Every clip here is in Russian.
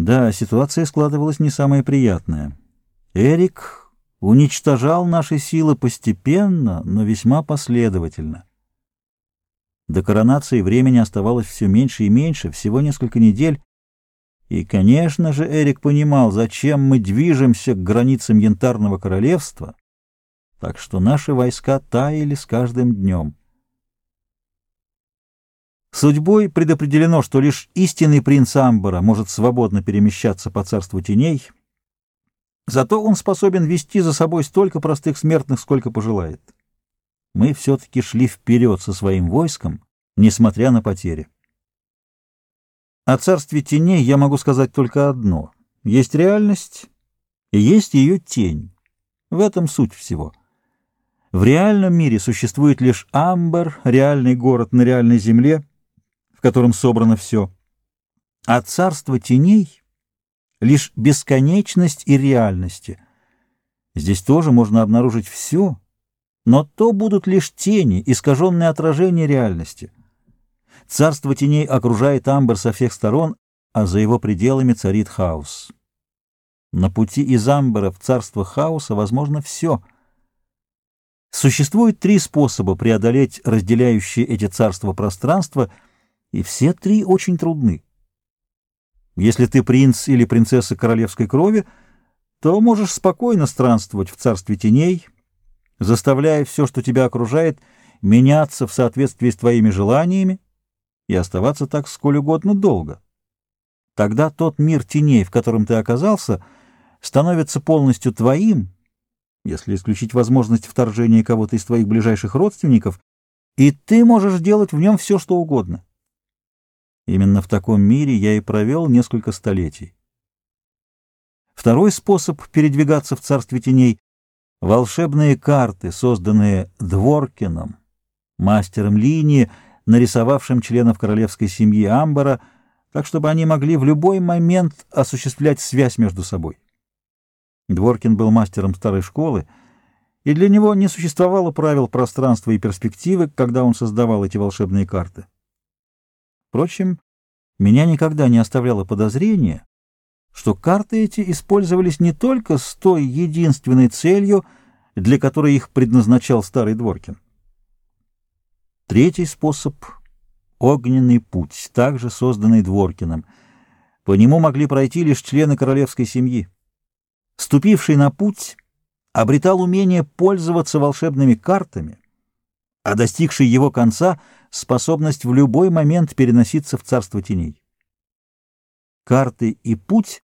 Да, ситуация складывалась не самая приятная. Эрик уничтожал наши силы постепенно, но весьма последовательно. До коронации времени оставалось все меньше и меньше, всего несколько недель, и, конечно же, Эрик понимал, зачем мы движемся к границам Янтарного королевства, так что наши войска таяли с каждым днем. Судьбой предопределено, что лишь истинный принц Амбара может свободно перемещаться по царству теней, зато он способен вести за собой столько простых смертных, сколько пожелает. Мы все-таки шли вперед со своим войском, несмотря на потери. О царстве теней я могу сказать только одно. Есть реальность и есть ее тень. В этом суть всего. В реальном мире существует лишь Амбар, реальный город на реальной земле — в котором собрано все, а царство теней — лишь бесконечность и реальности. Здесь тоже можно обнаружить все, но то будут лишь тени, искаженные отражения реальности. Царство теней окружает Амбер со всех сторон, а за его пределами царит хаос. На пути из Амбера в царство хаоса возможно все. Существует три способа преодолеть разделяющие эти царства пространства — и все три очень трудны. Если ты принц или принцесса королевской крови, то можешь спокойно странствовать в царстве теней, заставляя все, что тебя окружает, меняться в соответствии с твоими желаниями и оставаться так сколь угодно долго. Тогда тот мир теней, в котором ты оказался, становится полностью твоим, если исключить возможность вторжения кого-то из твоих ближайших родственников, и ты можешь делать в нем все, что угодно. Именно в таком мире я и провел несколько столетий. Второй способ передвигаться в царстве теней — волшебные карты, созданные Дворкином, мастером линии, нарисовавшим членов королевской семьи Амбара, так чтобы они могли в любой момент осуществлять связь между собой. Дворкин был мастером старой школы, и для него не существовало правил пространства и перспективы, когда он создавал эти волшебные карты. Впрочем, меня никогда не оставляло подозрение, что карты эти использовались не только с той единственной целью, для которой их предназначал старый Дворкин. Третий способ — огненный путь, также созданный Дворкиным. По нему могли пройти лишь члены королевской семьи. Ступивший на путь обретал умение пользоваться волшебными картами, а достигший его конца — способность в любой момент переноситься в царство теней. Карты и путь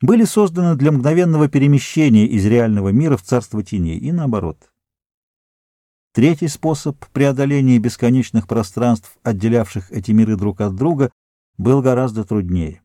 были созданы для мгновенного перемещения из реального мира в царство теней и наоборот. Третий способ преодоления бесконечных пространств, отделявших эти миры друг от друга, был гораздо труднее.